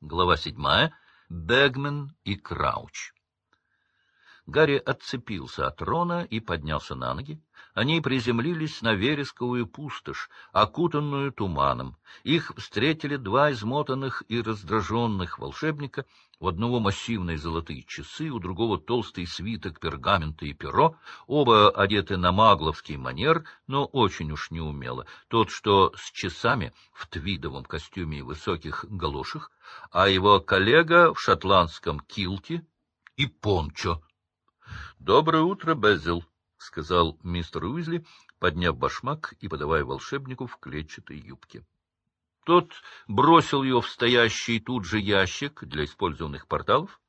Глава седьмая. Бэгмен и Крауч. Гарри отцепился от Рона и поднялся на ноги. Они приземлились на вересковую пустошь, окутанную туманом. Их встретили два измотанных и раздраженных волшебника, у одного массивные золотые часы, у другого толстый свиток пергамента и перо, оба одеты на магловский манер, но очень уж неумело. Тот, что с часами в твидовом костюме и высоких галошах, а его коллега в шотландском килте и пончо. — Доброе утро, Безил, — сказал мистер Уизли, подняв башмак и подавая волшебнику в клетчатой юбке. Тот бросил ее в стоящий тут же ящик для использованных порталов.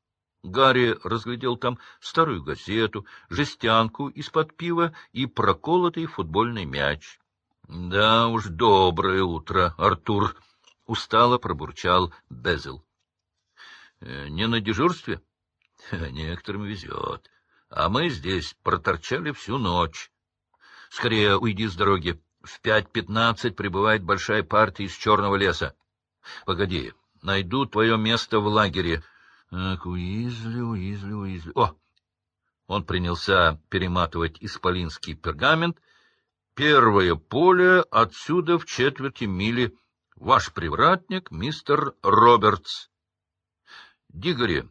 Гарри разглядел там старую газету, жестянку из-под пива и проколотый футбольный мяч. — Да уж, доброе утро, Артур! — устало пробурчал Безил. «Э, — Не на дежурстве? — Некоторым везет. А мы здесь проторчали всю ночь. Скорее уйди с дороги. В пять пятнадцать прибывает большая партия из черного леса. Погоди, найду твое место в лагере. Ах, Уизли, Уизли, Уизли. О! Он принялся перематывать исполинский пергамент. Первое поле отсюда в четверти мили. Ваш привратник, мистер Робертс. Дигори,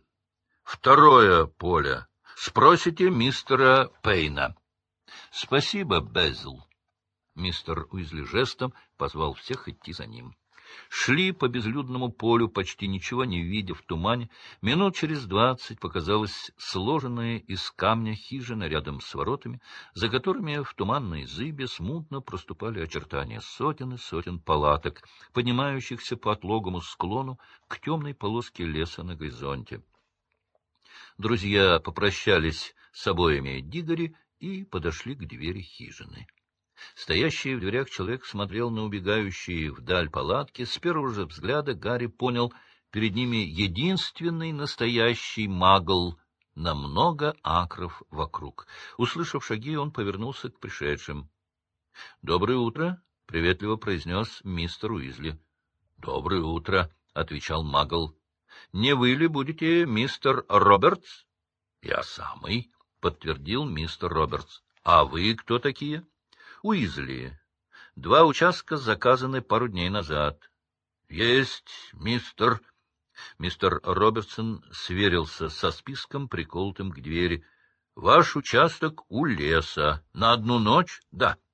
второе поле Спросите мистера Пейна. — Спасибо, Безл. Мистер Уизли жестом позвал всех идти за ним. Шли по безлюдному полю, почти ничего не видя в тумане. Минут через двадцать показалась сложенная из камня хижина рядом с воротами, за которыми в туманной зыбе смутно проступали очертания сотен и сотен палаток, поднимающихся по отлогому склону к темной полоске леса на горизонте. Друзья попрощались с обоими Дигори и подошли к двери хижины. Стоящий в дверях человек смотрел на убегающие вдаль палатки. С первого же взгляда Гарри понял, перед ними единственный настоящий магл на много акров вокруг. Услышав шаги, он повернулся к пришедшим. — Доброе утро! — приветливо произнес мистер Уизли. — Доброе утро! — отвечал магл. Не вы ли будете мистер Робертс? — Я самый, — подтвердил мистер Робертс. — А вы кто такие? — Уизли. Два участка заказаны пару дней назад. — Есть, мистер... Мистер Робертсон сверился со списком, приколотым к двери. — Ваш участок у леса. На одну ночь? — Да. ——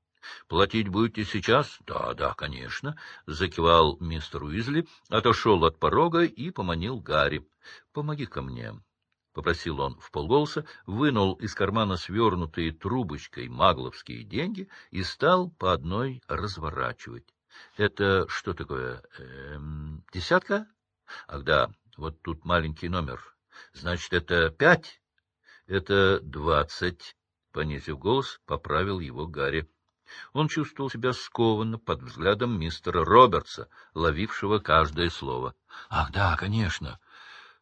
Платить будете сейчас? — Да, да, конечно, — закивал мистер Уизли, отошел от порога и поманил Гарри. — Помоги-ка мне, — попросил он в полголоса, вынул из кармана свернутые трубочкой магловские деньги и стал по одной разворачивать. — Это что такое? Эм, десятка? — Ах, да, вот тут маленький номер. Значит, это пять? — Это двадцать, — понизив голос, поправил его Гарри. Он чувствовал себя скованно под взглядом мистера Робертса, ловившего каждое слово. — Ах, да, конечно.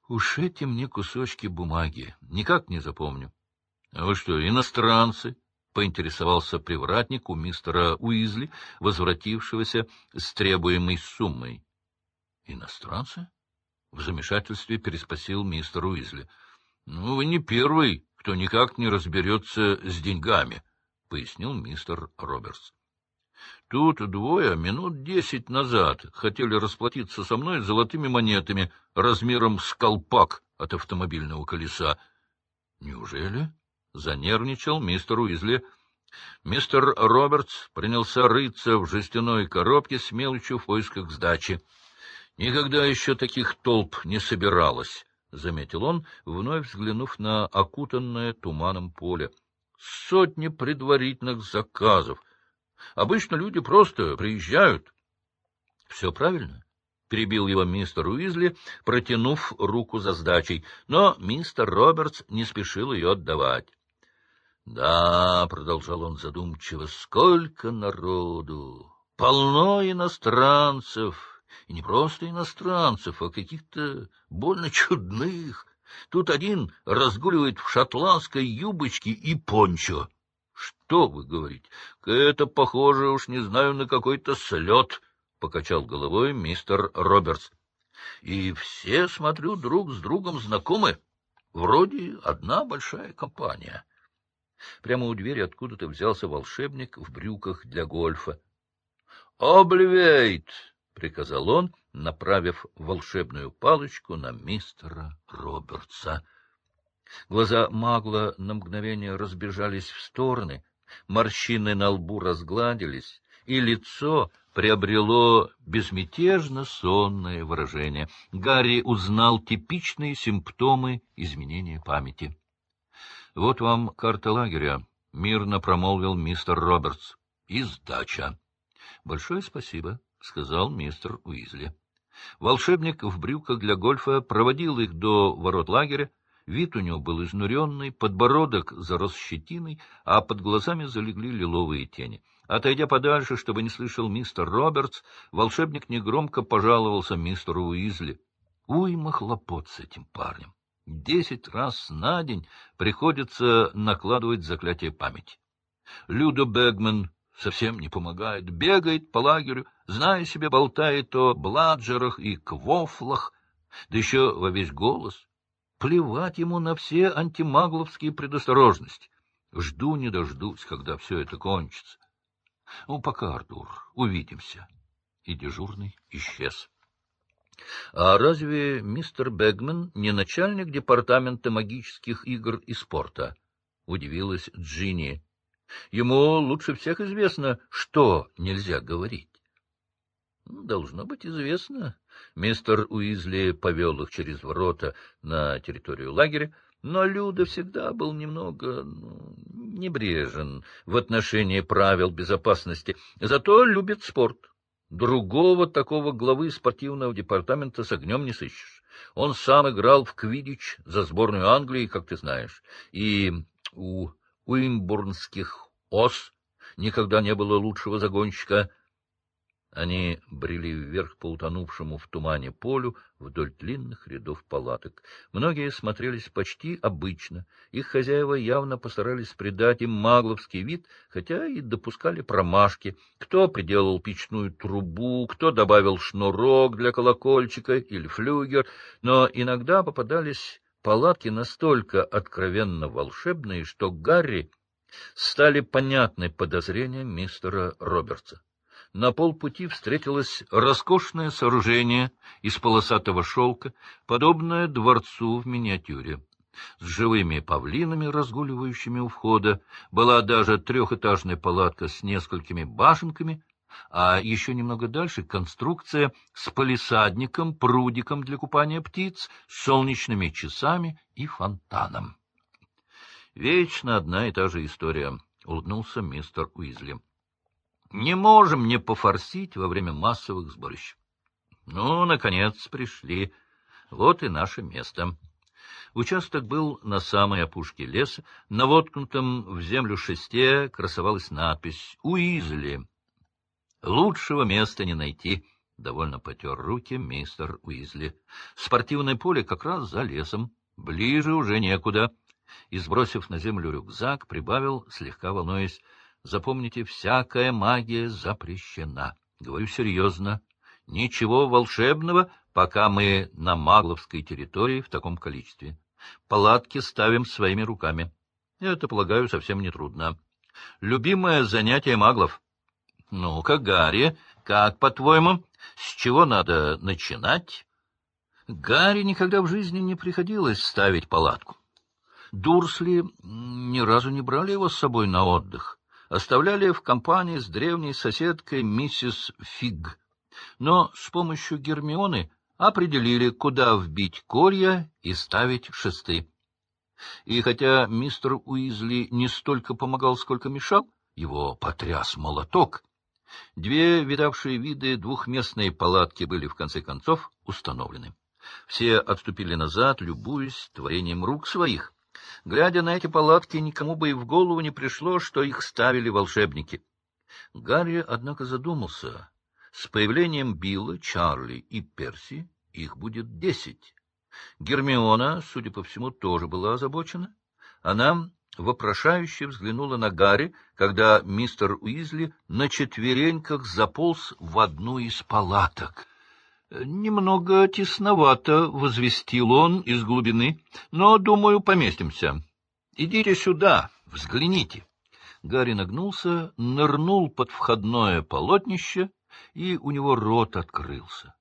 Уж эти мне кусочки бумаги. Никак не запомню. — вы что, иностранцы? — поинтересовался привратник у мистера Уизли, возвратившегося с требуемой суммой. — Иностранцы? — в замешательстве переспросил мистер Уизли. — Ну, вы не первый, кто никак не разберется с деньгами. — пояснил мистер Робертс. Тут двое минут десять назад хотели расплатиться со мной золотыми монетами размером с колпак от автомобильного колеса. — Неужели? — занервничал мистер Уизли. Мистер Робертс принялся рыться в жестяной коробке с мелочью в поисках сдачи. Никогда еще таких толп не собиралось, — заметил он, вновь взглянув на окутанное туманом поле сотни предварительных заказов. Обычно люди просто приезжают. — Все правильно, — перебил его мистер Уизли, протянув руку за сдачей, но мистер Робертс не спешил ее отдавать. — Да, — продолжал он задумчиво, — сколько народу! Полно иностранцев! И не просто иностранцев, а каких-то больно чудных. Тут один разгуливает в шотландской юбочке и пончо. Что вы говорите? Это похоже, уж не знаю, на какой-то слет, — покачал головой мистер Робертс. И все, смотрю, друг с другом знакомы. Вроде одна большая компания. Прямо у двери откуда-то взялся волшебник в брюках для гольфа. «Обливейт!» — приказал он, направив волшебную палочку на мистера Робертса. Глаза Магла на мгновение разбежались в стороны, морщины на лбу разгладились, и лицо приобрело безмятежно сонное выражение. Гарри узнал типичные симптомы изменения памяти. — Вот вам карта лагеря, — мирно промолвил мистер Робертс. — И сдача. — Большое спасибо, — сказал мистер Уизли. Волшебник в брюках для гольфа проводил их до ворот лагеря. Вид у него был изнуренный, подбородок зарос щетиной, а под глазами залегли лиловые тени. Отойдя подальше, чтобы не слышал мистер Робертс, волшебник негромко пожаловался мистеру Уизли. Уйма хлопот с этим парнем. Десять раз на день приходится накладывать заклятие памяти. Люда Бегман совсем не помогает, бегает по лагерю, зная себе, болтает о бладжерах и квофлах, да еще во весь голос. Плевать ему на все антимагловские предосторожности. Жду не дождусь, когда все это кончится. Ну, пока, Артур, увидимся. И дежурный исчез. — А разве мистер Бегман не начальник департамента магических игр и спорта? — удивилась Джинни. Ему лучше всех известно, что нельзя говорить. Ну, — Должно быть известно. Мистер Уизли повел их через ворота на территорию лагеря, но Люда всегда был немного ну, небрежен в отношении правил безопасности, зато любит спорт. Другого такого главы спортивного департамента с огнем не сыщешь. Он сам играл в квидич за сборную Англии, как ты знаешь, и у уимбурнских ос никогда не было лучшего загонщика. Они брели вверх по утонувшему в тумане полю вдоль длинных рядов палаток. Многие смотрелись почти обычно. Их хозяева явно постарались придать им магловский вид, хотя и допускали промашки. Кто приделал печную трубу, кто добавил шнурок для колокольчика или флюгер, но иногда попадались палатки настолько откровенно волшебные, что Гарри стали понятны подозрения мистера Робертса. На полпути встретилось роскошное сооружение из полосатого шелка, подобное дворцу в миниатюре. С живыми павлинами, разгуливающими у входа, была даже трехэтажная палатка с несколькими башенками, а еще немного дальше конструкция с палисадником, прудиком для купания птиц, солнечными часами и фонтаном. Вечно одна и та же история, — улыбнулся мистер Уизли. Не можем не пофорсить во время массовых сборищ. Ну, наконец, пришли. Вот и наше место. Участок был на самой опушке леса. На воткнутом в землю шесте красовалась надпись «Уизли». Лучшего места не найти. Довольно потер руки мистер Уизли. Спортивное поле как раз за лесом. Ближе уже некуда. И, сбросив на землю рюкзак, прибавил, слегка волнуясь, Запомните, всякая магия запрещена. Говорю серьезно. Ничего волшебного, пока мы на магловской территории в таком количестве. Палатки ставим своими руками. Это, полагаю, совсем не трудно. Любимое занятие маглов. Ну-ка, Гарри, как, по-твоему, с чего надо начинать? Гарри никогда в жизни не приходилось ставить палатку. Дурсли ни разу не брали его с собой на отдых оставляли в компании с древней соседкой миссис Фиг, но с помощью Гермионы определили, куда вбить колья и ставить шесты. И хотя мистер Уизли не столько помогал, сколько мешал, его потряс молоток. Две видавшие виды двухместные палатки были, в конце концов, установлены. Все отступили назад, любуясь творением рук своих. Глядя на эти палатки, никому бы и в голову не пришло, что их ставили волшебники. Гарри, однако, задумался. С появлением Билла, Чарли и Перси их будет десять. Гермиона, судя по всему, тоже была озабочена. Она вопрошающе взглянула на Гарри, когда мистер Уизли на четвереньках заполз в одну из палаток. Немного тесновато, — возвестил он из глубины, — но, думаю, поместимся. Идите сюда, взгляните. Гарри нагнулся, нырнул под входное полотнище, и у него рот открылся.